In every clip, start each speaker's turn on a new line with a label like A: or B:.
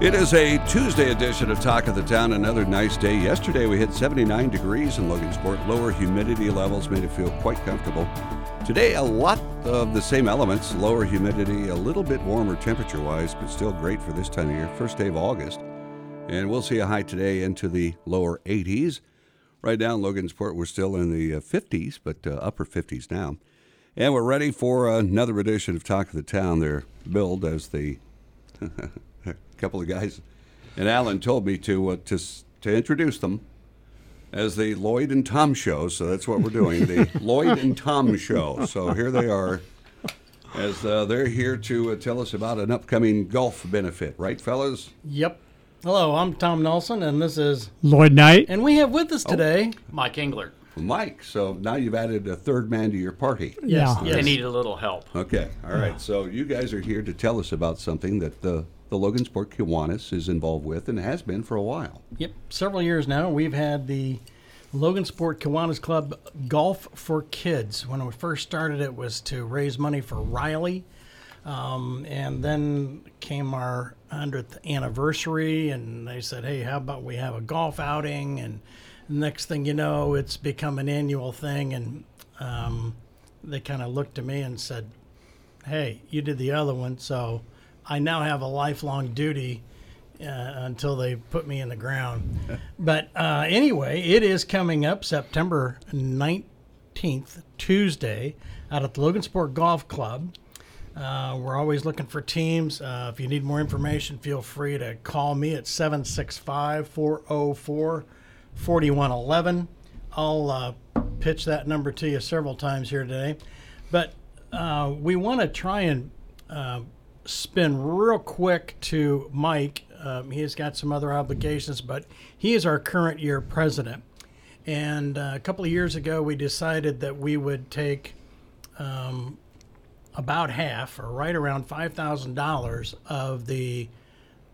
A: It is a Tuesday edition of Talk of the Town. Another nice day. Yesterday we hit 79 degrees in Logansport. Lower humidity levels made it feel quite comfortable. Today, a lot of the same elements lower humidity, a little bit warmer temperature wise, but still great for this time of year. First day of August. And we'll see a high today into the lower 80s. Right now in Logansport, we're still in the 50s, uh, but uh, upper 50s now. And we're ready for another edition of Talk of the Town. They're billed as the couple of guys, and Alan told me to uh, to to introduce them as the Lloyd and Tom show. So that's what we're doing, the Lloyd and Tom show. So here they are, as uh, they're here to uh, tell us about an upcoming golf benefit, right, fellas?
B: Yep. Hello, I'm Tom Nelson, and this is
C: Lloyd Knight.
B: And we have with us oh. today
D: Mike Engler.
A: Mike. So now you've added a third man to your party.
C: Yeah.
D: Yes. They need a little help.
A: Okay. All right. Yeah. So you guys are here to tell us about something that the the Logansport Kiwanis is involved with and has been for a while.
B: Yep, several years now. We've had the Logansport Kiwanis Club Golf for Kids. When we first started, it was to raise money for Riley. Um, and then came our 100th anniversary, and they said, hey, how about we have a golf outing? And next thing you know, it's become an annual thing. And um, they kind of looked at me and said, hey, you did the other one, so I now have a lifelong duty uh, until they put me in the ground. but uh, anyway, it is coming up September 19th, Tuesday, out at the Logansport Golf Club. Uh, we're always looking for teams. Uh, if you need more information, feel free to call me at 765 404 4111. I'll uh, pitch that number to you several times here today. But uh, we want to try and spin real quick to Mike. Um, he's got some other obligations, but he is our current year president. And uh, a couple of years ago, we decided that we would take um, about half, or right around $5,000 of the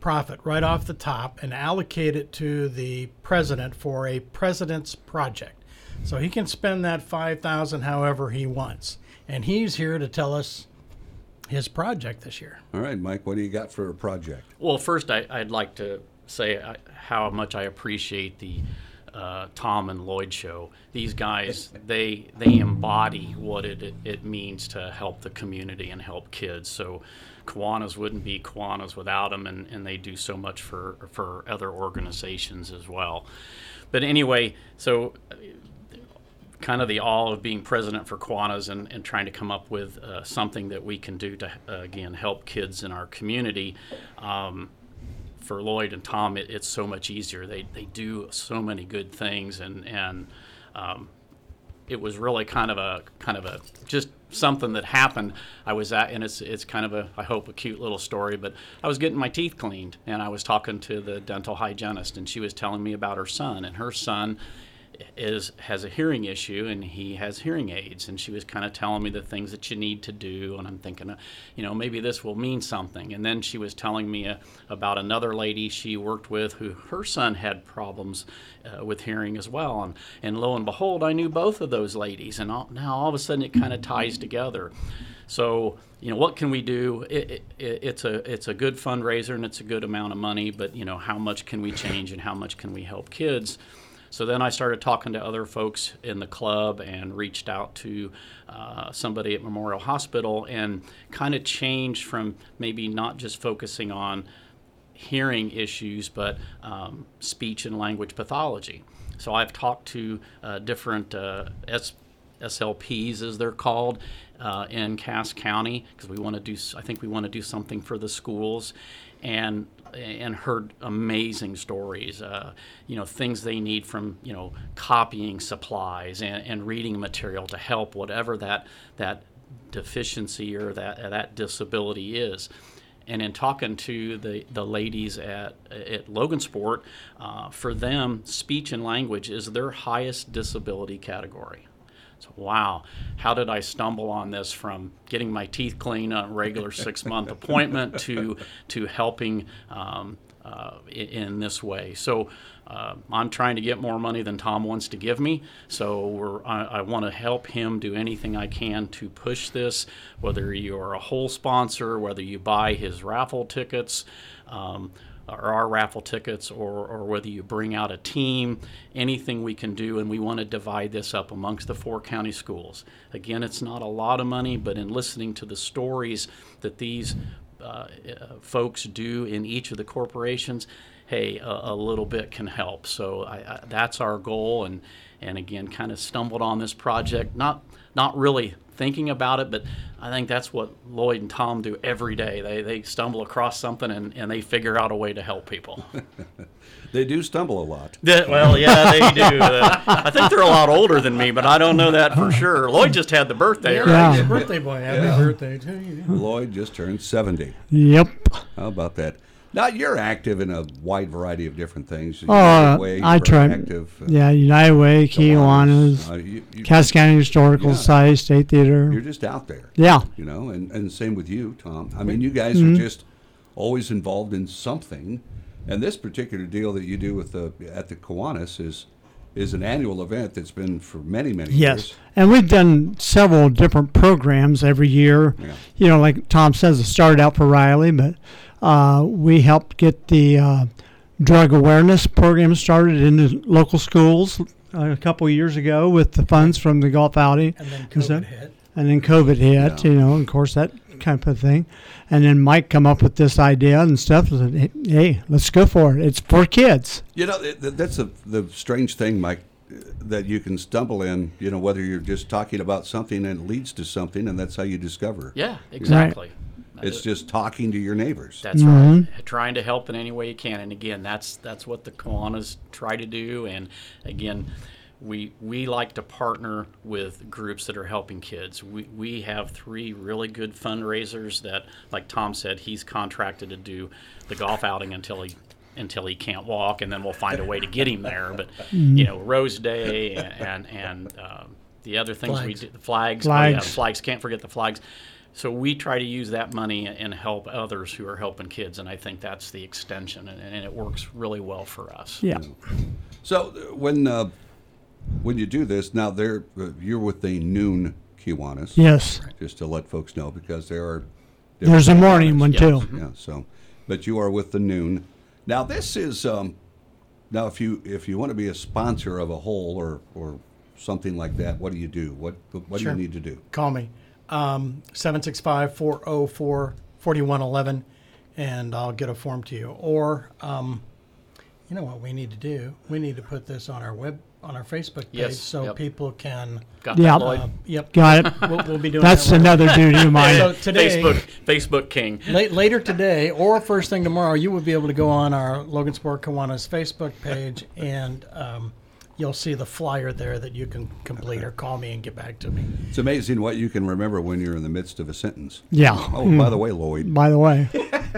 B: profit right off the top and allocate it to the president for a president's project. So he can spend that 5000 however he wants. And he's here to tell us his project this year.
A: All right, Mike, what do you got for a project?
D: Well, first, I, would like to say how much I appreciate the uh, Tom and Lloyd show. These guys, they they embody what it, it means to help the community and help kids. So Kiwanis wouldn't be Kiwanis without them, and, and they do so much for for other organizations as well. But anyway, so kind of the all of being president for Kiwanis and, and trying to come up with uh, something that we can do to, uh, again, help kids in our community. Um, for Lloyd and Tom, it, it's so much easier. They, they do so many good things, and, and um, it was really kind of a kind of a just something that happened. I was at, and it's it's kind of a I hope a cute little story. But I was getting my teeth cleaned, and I was talking to the dental hygienist, and she was telling me about her son, and her son is has a hearing issue and he has hearing aids. And she was kind of telling me the things that you need to do. And I'm thinking uh, you know maybe this will mean something. And then she was telling me uh, about another lady she worked with who her son had problems uh, with hearing as well. And and lo and behold I knew both of those ladies. And all, now all of a sudden it kind of ties together. So you know what can we do? It, it, it's a it's a good fundraiser and it's a good amount of money. But you know how much can we change and how much can we help kids so then I started talking to other folks in the club and reached out to uh, somebody at Memorial Hospital and kind of changed from maybe not just focusing on hearing issues, but um, speech and language pathology. So I've talked to uh, different uh, S- SLPs, as they're called, uh, in Cass County because we want to do. I think we want to do something for the schools, and and heard amazing stories. Uh, you know, things they need from you know copying supplies and, and reading material to help whatever that that deficiency or that that disability is. and in talking to the, the ladies at at Logansport, uh, for them, speech and language is their highest disability category. So, wow, how did I stumble on this from getting my teeth cleaned on a regular six month appointment to to helping um, uh, in, in this way? So. Uh, I'm trying to get more money than Tom wants to give me, so we're, I, I want to help him do anything I can to push this. Whether you're a whole sponsor, whether you buy his raffle tickets, um, or our raffle tickets, or, or whether you bring out a team, anything we can do, and we want to divide this up amongst the four county schools. Again, it's not a lot of money, but in listening to the stories that these uh, uh, folks do in each of the corporations, hey, a, a little bit can help. So I, I, that's our goal, and and again, kind of stumbled on this project, not not really thinking about it, but I think that's what Lloyd and Tom do every day. They they stumble across something and, and they figure out a way to help people.
A: They do stumble a lot.
D: Yeah, well, yeah, they do. Uh, I think they're a lot older than me, but I don't know that for sure. Lloyd just had the birthday, right?
B: Yeah. Birthday boy, happy birthday to you.
A: Lloyd just turned 70.
C: Yep.
A: How about that? Now you're active in a wide variety of different things.
C: Oh,
A: Way,
C: I try.
A: Active. uh,
C: Yeah, United Way, Kiwanis,
A: uh, you, you,
C: Cass County Historical
A: Yeah.
C: Society, State Theater.
A: you're just out there.
C: Yeah.
A: You know, and, and same with you, Tom. I mean, you guys
C: Mm-hmm.
A: are just always involved in something. And this particular deal that you do with the at the Kiwanis is is an annual event that's been for many many
C: Yes.
A: years.
C: And we've done several different programs every year.
A: Yeah.
C: You know, like Tom says, it started out for Riley, but uh, we helped get the uh, drug awareness program started in the local schools uh, a couple years ago with the funds from the golf outing.
B: And then
C: And so-
B: COVID hit.
C: and then COVID hit,
A: Yeah.
C: you know, of course that kind of thing. And then Mike come up with this idea and stuff. And said, hey, let's go for it. It's for kids.
A: You know, th- th- that's a, the strange thing, Mike, uh, that you can stumble in. You know, whether you're just talking about something and it leads to something, and that's how you discover.
D: Yeah, exactly.
A: It's just talking to your neighbors.
D: That's right. Trying to help in any way you can, and again, that's that's what the Kiwanis try to do. And again, we we like to partner with groups that are helping kids. We we have three really good fundraisers that, like Tom said, he's contracted to do the golf outing until he until he can't walk, and then we'll find a way to get him there. But you know, Rose Day and and, and um, the other things we
B: Flags.
D: do, the flags, oh, yeah,
C: Flags.
D: flags. Can't forget the flags. So we try to use that money and help others who are helping kids, and I think that's the extension, and, and it works really well for us.
C: Yeah.
A: So uh, when uh, when you do this, now there uh, you're with the noon Kiwanis.
C: Yes.
A: Just to let folks know, because there are.
C: There's a morning
A: Kiwanis.
C: one
D: Yes.
C: too.
A: Yeah. So, but you are with the noon. Now this is um, now if you if you want to be a sponsor of a hole or or something like that, what do you do? What what
B: Sure.
A: do you need to do?
B: Call me. Um, 765 404 4111, and I'll get a form to you. Or, um, you know what we need to do? We need to put this on our web, on our Facebook page
D: Yes,
B: so
D: yep.
B: people can.
D: Got
C: Yeah.
D: that, Lloyd?
B: Uh, yep.
C: Got it.
B: We'll, we'll be doing
C: That's
B: that.
C: another duty of mine.
B: So today,
D: Facebook, Facebook King.
B: late, later today or first thing tomorrow, you will be able to go on our Logansport Kiwanis Facebook page and um, you'll see the flyer there that you can complete or call me and get back to me.
A: It's amazing what you can remember when you're in the midst of a sentence.
C: Yeah.
A: Oh, by the way, Lloyd.
C: By the way,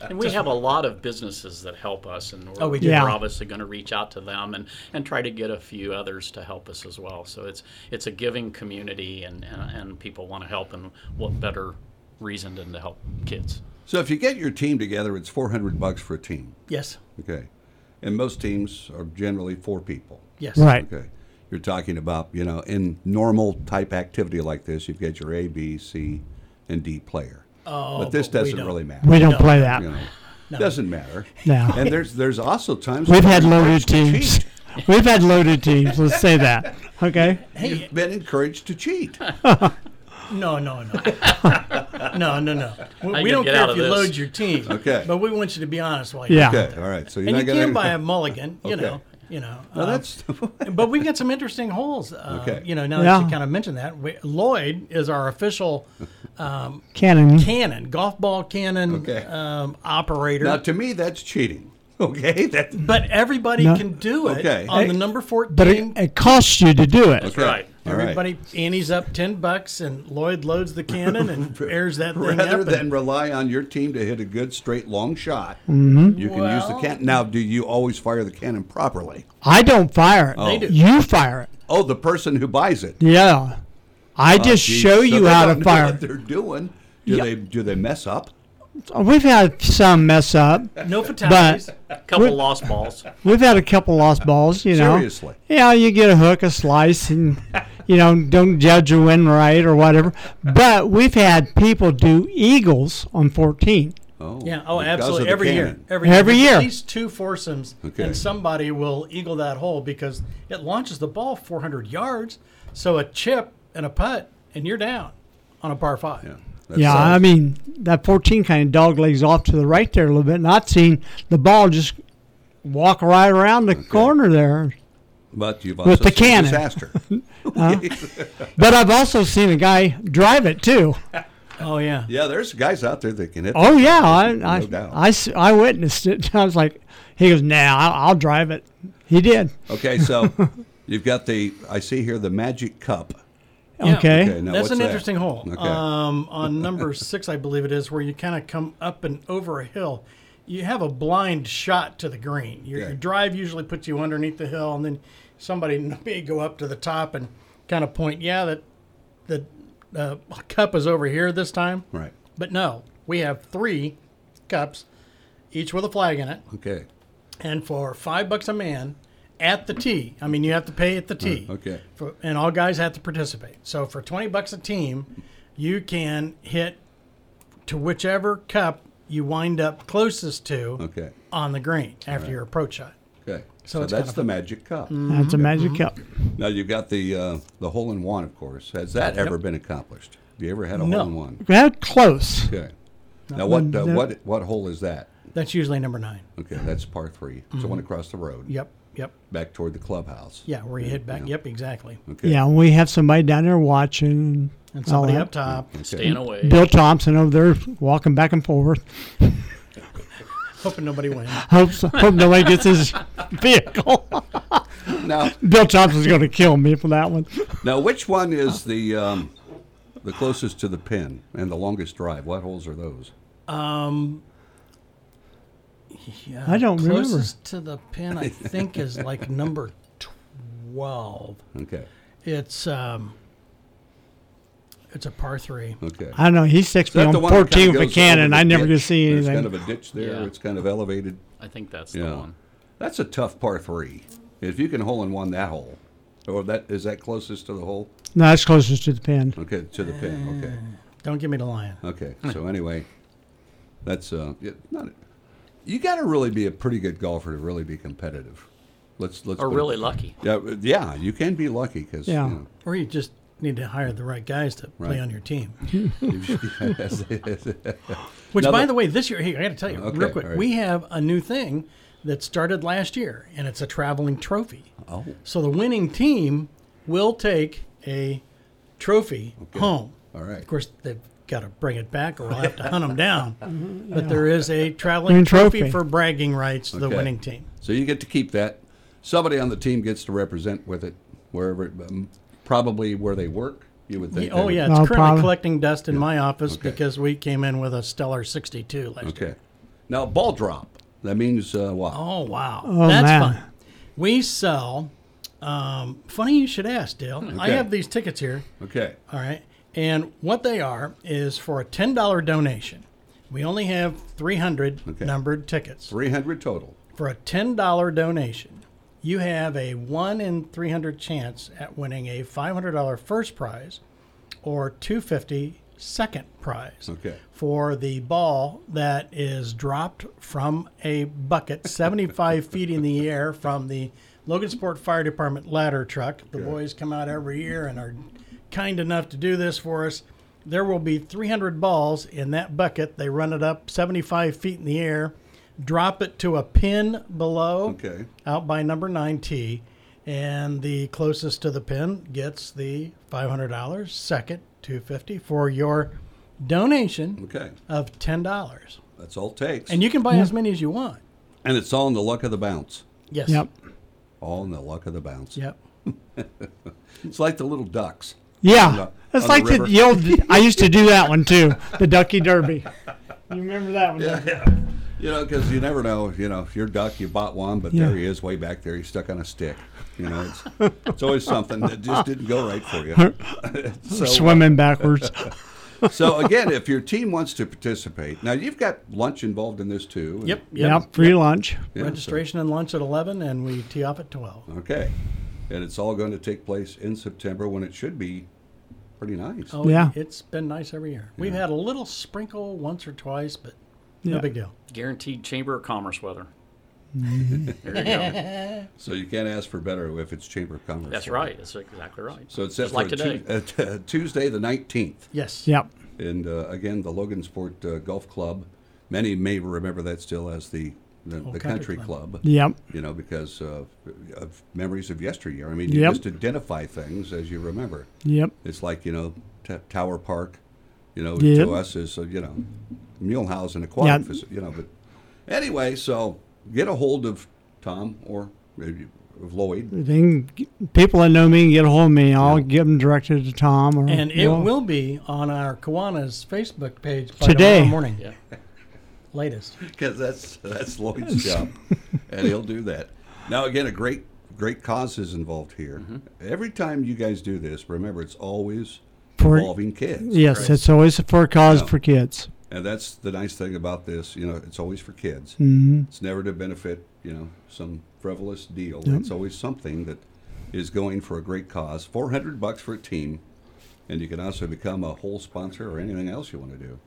D: And we have a lot of businesses that help us, and we're,
B: Oh, we do.
C: Yeah.
D: we're obviously going to reach out to them and, and try to get a few others to help us as well. So it's it's a giving community, and, and, and people want to help, and what better reason than to help kids?
A: So if you get your team together, it's 400 bucks for a team.
B: Yes.
A: Okay. And most teams are generally four people.
B: Yes.
C: right.
A: Okay. You're talking about, you know, in normal type activity like this, you've got your A, B, C, and D player.
B: Oh,
A: but this
B: but
A: doesn't really matter.
C: We don't
B: No.
C: play that.
A: You know, doesn't matter.
C: No.
A: And there's there's also times
C: We've had loaded teams. We've had loaded teams. Let's say that. Okay.
A: You've been encouraged to cheat.
B: No, no, no. no, no, no. We, we don't care if you
D: this.
B: load your team.
A: Okay.
B: But we want you to be honest while you
C: Yeah.
A: Okay. All right. So you're
B: And
A: not
B: you
A: gonna
B: can buy a mulligan, you
A: Okay.
B: know. You know.
A: No,
B: um,
A: that's
B: but we've got some interesting holes. Uh,
A: Okay.
B: You know, now
C: Yeah.
B: that you kind of mentioned that, we, Lloyd is our official
C: Cannon.
B: cannon, golf ball cannon
A: Okay.
B: um, operator.
A: now to me that's cheating. Okay. That
B: but everybody
C: No.
B: can do it
A: Okay.
B: on
C: Hey,
B: the number 14.
C: But it, it costs you to do it.
A: Okay.
D: Right.
A: All right.
B: Everybody Annie's up ten bucks, and Lloyd loads the cannon and airs that thing
A: Rather
B: up.
A: than
B: and-
A: rely on your team to hit a good straight long shot, mm-hmm. you can use the cannon. Now, do you always fire the cannon properly?
C: I don't fire it.
A: They oh.
B: do.
C: You fire it.
A: Oh, the person who buys it.
C: Yeah. I oh, just
A: Oh, geez.
C: show
A: So
C: you
A: they
C: how
A: don't
C: to
A: know
C: fire.
A: What they're doing? Do
C: Yeah.
A: they do they mess up?
C: Uh, we've had some mess up.
B: no fatalities.
D: A couple
C: We're-
D: lost balls.
C: We've had a couple lost balls, you know.
A: Seriously?
C: Yeah, you get a hook, a slice, and you know, don't judge a win right or whatever. But we've had people do eagles on 14.
A: Oh,
B: Yeah. Oh, absolutely.
A: the
B: Every year.
A: cannon.
B: Every,
C: Every year.
B: At least two foursomes,
A: Okay.
B: and somebody will eagle that hole because it launches the ball 400 yards. So a chip and a putt, and you're down on a par five.
A: Yeah. That's,
C: yeah, I mean that 14 kind of dog legs off to the right there a little bit. Not seeing the ball just walk right around the corner there.
A: But you've also
C: with the
A: seen
C: cannon.
A: disaster.
C: But I've also seen a guy drive it too.
B: Oh yeah.
A: yeah, there's guys out there that can hit.
C: Oh yeah, I
A: no
C: I,
A: doubt.
C: I, s- I witnessed it. I was like, he goes, "Nah, I'll, I'll drive it." He did.
A: Okay, so you've got the I see here the Magic Cup.
B: Yeah.
C: Okay.
A: Okay,
B: That's an
A: that?
B: interesting hole.
A: Okay.
B: Um, on number six, I believe it is, where you kind of come up and over a hill. You have a blind shot to the green. Your,
A: Okay.
B: your drive usually puts you underneath the hill, and then somebody may go up to the top and kind of point. Yeah, that the uh, cup is over here this time.
A: Right.
B: But no, we have three cups, each with a flag in it,
A: Okay.
B: and for five bucks a man at the tee. I mean, you have to pay at the tee.
A: Okay.
B: For, and all guys have to participate. So for twenty bucks a team, you can hit to whichever cup you wind up closest to
A: Okay.
B: on the green after your approach shot.
A: Okay.
B: So
A: So, that's
B: kind of
A: the
B: a-
A: Magic Cup.
C: That's a magic
B: Mm-hmm.
C: cup.
A: Now you've got the uh, the hole in one, of course. Has that ever been accomplished? Have you ever had a
B: No.
A: hole in one?
C: Well, close.
A: Okay. Now what uh, what what hole is that?
B: That's usually number nine.
A: Okay, that's par 3 It's the one across the road.
B: Mm-hmm. Yep. Yep.
A: Back toward the clubhouse.
B: Yeah, where you hit back. Yep, exactly.
A: Okay.
C: Yeah, and we have somebody down there watching.
B: And
C: all
B: somebody
C: that.
B: up top.
D: Staying away.
C: Bill Thompson over there walking back and forth.
B: Hoping nobody wins.
C: Hopes, hope nobody gets his vehicle.
A: Now
C: Bill Thompson's going to kill me for that one.
A: now which one is the um, the closest to the pin and the longest drive? What holes are those?
B: Um, Yeah,
C: I don't remember.
B: closest to the pin, I think, is like number twelve.
A: Okay.
B: It's um, it's a par three.
A: Okay.
C: I don't know. He sticks
A: Is
C: me
A: that
C: on
A: the one that
C: 14 with a cannon. I never
A: ditch?
C: could see
A: There's
C: anything.
A: kind of a ditch there.
D: Yeah.
A: It's kind of elevated.
D: I think that's the one.
A: That's a tough par three. If you can hole in one that hole, or that is that closest to the hole?
C: no, that's closest to the pin.
A: Okay, to the pin. Okay.
B: Don't give me the lion.
A: Okay. So anyway, that's uh, yeah, not. You got to really be a pretty good golfer to really be competitive. Let's let's.
D: Or
A: put it-
D: really lucky.
A: Yeah, uh, yeah. You can be lucky because.
C: Yeah.
A: You
B: Or you just need to hire the right guys to play
A: Right.
B: on your team. Which,
A: Now
B: by
A: the-
B: the way, this year, hey, I got to tell you
A: Okay,
B: real quick,
A: all right.
B: we have a new thing that started last year, and it's a traveling trophy.
A: oh,
B: So the winning team will take a trophy home.
A: all right.
B: Of course, they've got to bring it back, or we'll have to hunt them down. But there is a traveling trophy,
C: trophy.
B: for bragging rights to the winning team.
A: So you get to keep that. Somebody on the team gets to represent with it wherever, um, probably where they work. You would think.
B: oh
A: they would-
B: yeah, it's
C: No
B: currently
C: problem.
B: collecting dust in my office
A: Okay.
B: because we came in with a stellar 62 last year.
A: Okay. Now ball drop. That means uh, what?
B: Oh wow,
C: Oh,
B: that's
C: man.
B: fun. We sell. Um, funny you should ask, Dale.
A: Okay.
B: I have these tickets here.
A: Okay.
B: All right, and what they are is for a ten dollar donation. We only have three hundred
A: Okay.
B: numbered tickets.
A: Three hundred total.
B: For a ten dollar donation, you have a one in three hundred chance at winning a five hundred dollar first prize, or two fifty second prize
A: Okay.
B: for the ball that is dropped from a bucket 75 feet in the air from the Logansport Fire Department ladder truck. The boys come out every year and are kind enough to do this for us. There will be 300 balls in that bucket. They run it up 75 feet in the air, drop it to a pin below
A: Okay.
B: out by number 9T, and the closest to the pin gets the $500, second 250 for your donation
A: Okay.
B: of $10.
A: That's all it takes.
B: And you can buy as many as you want.
A: And it's all in the luck of the bounce.
B: Yes.
C: Yep.
A: All in the luck of the bounce.
B: Yep.
A: It's like the little ducks.
C: Yeah,
A: On the-
C: it's
A: on
C: like
A: the
C: the,
A: river.
C: old. I used to do that one too, the Ducky Derby. You remember that one? don't you?
A: You know, because you never know. You know, your duck, you bought one, but
C: Yeah.
A: there he is, way back there. He's stuck on a stick. You know, it's, it's always something that just didn't go right for you. so, uh,
C: Swimming backwards.
A: so again, if your team wants to participate, now you've got lunch involved in this too.
B: Yep. Yep.
C: Yep, free lunch.
A: yeah, so-
B: Registration and lunch at 11, and we tee off at 12.
A: okay, and it's all going to take place in September when it should be pretty nice.
B: Oh,
C: Yeah.
B: It's been nice every year. We've had a little sprinkle once or twice, but no
C: Yeah.
B: big deal.
D: Guaranteed Chamber of Commerce weather.
A: There you go. so you can't ask for better if it's Chamber of Commerce.
D: That's right. That's exactly right.
A: So it's set
D: Just
A: for
D: like today.
A: Tu- uh, t- Tuesday the nineteenth.
B: Yes.
C: Yep.
A: And uh, again, the Logansport uh, Golf Club. Many may remember that still as the the, the country,
B: Country
A: club.
C: Yep.
A: You know, because uh, of memories of yesteryear. I mean, you
C: Yep.
A: just identify things as you remember.
C: Yep.
A: It's like you know, t- Tower Park. You know,
C: Yep.
A: to us is uh, you know, Muehlhausen Aquatic.
C: Yeah.
A: Faci- You know, but anyway, so get a hold of Tom or maybe of Lloyd.
C: They can, people that know me can get a hold of me. I'll give them directed to Tom. Or,
B: And it
C: know.
B: will be on our Kiwanis Facebook page by
C: Today.
B: tomorrow morning.
D: Yeah.
B: Latest.
A: because that's that's Lloyd's job, and he'll do that. Now, again, a great great cause is involved here.
C: Mm-hmm.
A: Every time you guys do this, remember it's always
C: For-
A: involving kids.
C: Yes, it's always for a cause
A: Yeah.
C: for kids.
A: and that's the nice thing about this. You know, it's always for kids.
C: hmm
A: It's never to benefit you know some frivolous deal. It's always something that is going for a great cause. Four hundred bucks for a team, and you can also become a whole sponsor or anything else you want to do.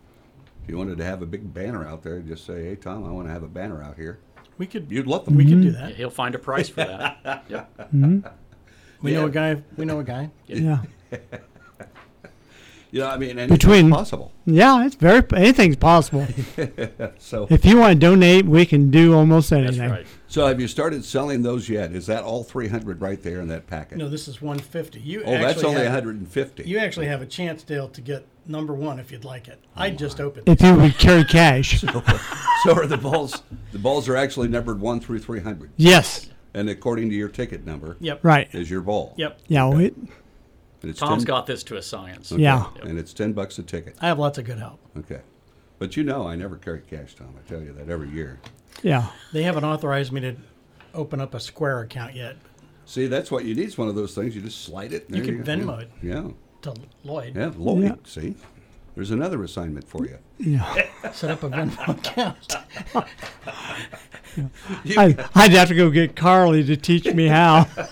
A: If you wanted to have a big banner out there, just say, "Hey Tom, I want to have a banner out here."
B: We could
A: You'd let them.
B: we
C: Mm-hmm.
B: could do that.
D: He'll find a price for that. yep.
B: We know a guy. We know a guy.
C: Yeah.
A: You know, I mean, anything's
C: Between-
A: possible.
C: Yeah, it's very anything's possible.
A: So,
C: if you want to donate, we can do almost
D: That's
C: anything.
D: right.
A: so have you started selling those yet? Is that all 300 right there in that packet?
B: No, this is 150. You
A: oh, that's
B: actually
A: only
B: have,
A: 150.
B: You actually have a chance, Dale, to get number one if you'd like it.
A: Oh,
B: I just opened.
C: If you would carry cash.
A: so are the balls? The balls are actually numbered one through 300,
C: yes.
A: and according to your ticket number,
B: Yep.
C: Right.
A: is your ball.
B: Yep.
C: Yeah. We,
A: And it's
D: Tom's
A: 10
D: got this to a science.
A: okay,
C: Yeah.
A: And it's 10 bucks a ticket.
B: I have lots of good help.
A: Okay. But you know, I never carry cash, Tom. I tell you that every year.
C: yeah.
B: They haven't authorized me to open up a Square account yet
A: See, that's what you need. It's one of those things. You just slide it.
B: You can
A: go.
B: Venmo it.
A: Yeah.
B: to Lloyd.
A: Yeah. Lloyd.
C: Yeah.
A: See, there's another assignment for you.
C: Yeah.
B: Set up a Venmo account.
C: I, I'd have to go get Carly to teach me how.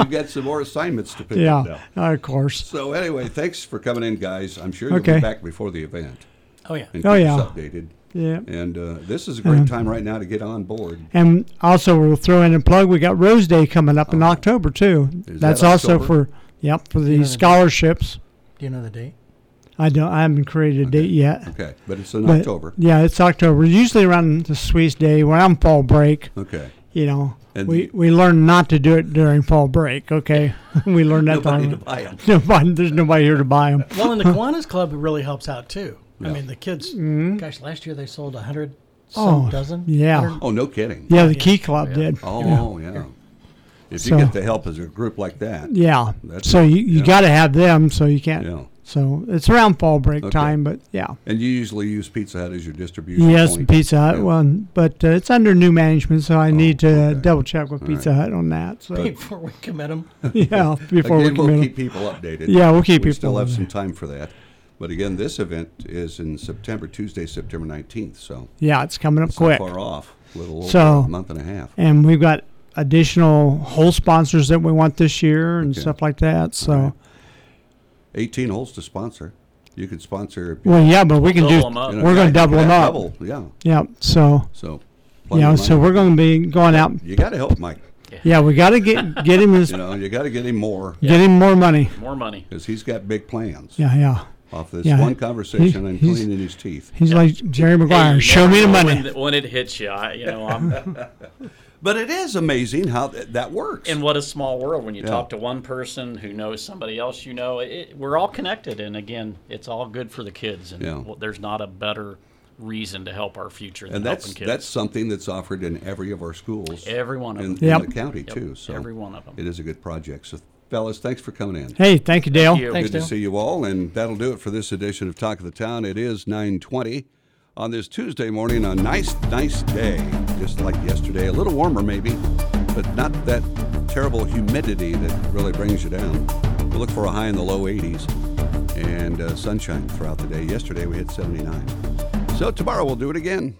A: You've got some more assignments to pick up now.
C: Yeah. Of course.
A: So anyway, thanks for coming in, guys. I'm sure you'll
C: Okay.
A: be back before the event
B: Oh yeah.
A: and
C: Oh, yeah.
A: us updated.
C: Yeah.
A: And uh, this is a great time right now to get on board.
C: And also, we'll throw in a plug. We got Rose Day coming up in October too.
A: Is
C: That's
A: that
C: also
A: October?
C: for yep for
B: know
C: the
B: the
C: scholarships.
B: Do you know the date?
C: I don't. I haven't created a date yet.
A: Okay, but it's in
C: But,
A: October.
C: Yeah, it's October. Usually around the Swiss Day when I'm fall break.
A: Okay.
C: You know,
A: And
C: we
A: the-
C: we learn not to do it during fall break. Okay, we learned that.
A: Nobody
C: the
A: to
C: hard
A: buy 'em.
C: way. Nobody, there's nobody here to buy them.
B: Well, and the Kiwanis Club really helps out too. I mean, the kids. Gosh, last year they sold a hundred some
C: Mm-hmm. Oh,
B: dozen.
C: yeah.
B: 100
A: Oh, no kidding.
C: Yeah, the Key Club did.
A: Oh, yeah. If you
C: So-
A: get the help as a group like that.
C: Yeah.
A: That's-
C: so you, you
A: yeah.
C: got to have them, so you can't.
A: Yeah.
C: So it's around fall break
A: Okay.
C: time, but yeah.
A: And you usually use Pizza Hut as your distribution
C: Yes,
A: point.
C: Pizza Hut
A: Yeah. Oh,
C: one, but uh, it's under new management, so I need to
A: okay.
C: double check with
A: All
C: Pizza Hut on that. So
B: Before we commit them.
C: yeah, before we.
A: Again,
C: we
A: we'll
C: commit.
A: keep people updated.
C: Yeah, we'll keep
A: we
C: people
A: still have some time for that. But again, this event is in September, Tuesday, September 19th. So
C: yeah, it's coming up
A: it's
C: quick,
A: not far off. A little over
C: So-
A: a month and a half.
C: and we've got additional whole sponsors that we want this year and
A: Okay.
C: stuff like that. So,
A: All right. 18 holes to sponsor. You could sponsor.
C: well, yeah, but we can
D: Double
C: do.
D: 'em up.
A: you know,
C: We're gonna double them up.
A: Double, yeah.
C: Yeah, so
A: So. plenty
C: yeah, so we're going to be going out.
A: You got to help Mike.
C: Yeah, yeah, we got to get get him his,
A: You know, you got to get him more
C: get him more money.
D: More money.
A: because he's got big plans.
C: Yeah, yeah.
A: Off this
C: Yeah.
A: one conversation
C: He-
A: on
C: he's-
A: cleaning his teeth.
C: He's like Jerry
D: Hey,
C: Maguire.
D: you
C: Show me the money.
D: When, when it hits you, I, you know, I'm.
A: But it is amazing how th- that works.
D: and what a small world when you
A: Yeah.
D: talk to one person who knows somebody else you know. It, we're all connected, and again, it's all good for the kids. And
A: Yeah.
D: there's not a better reason to help our future than
A: And that's
D: helping kids.
A: that's something that's offered in every of our schools.
D: Every one of
A: in,
D: them.
A: in
C: Yep.
A: the county
D: Yep,
A: too. So
D: every one of them.
A: It is a good project. So, fellas, thanks for coming in.
C: Hey, thank you, Dale.
D: you.
B: Thanks,
A: Good to see you all, and that'll do it for this edition of Talk of the Town. It is 9:20 on this Tuesday morning, a nice, nice day, just like yesterday. A little warmer, maybe, but not that terrible humidity that really brings you down. We look for a high in the low 80s and uh, sunshine throughout the day. Yesterday we hit 79. So tomorrow we'll do it again.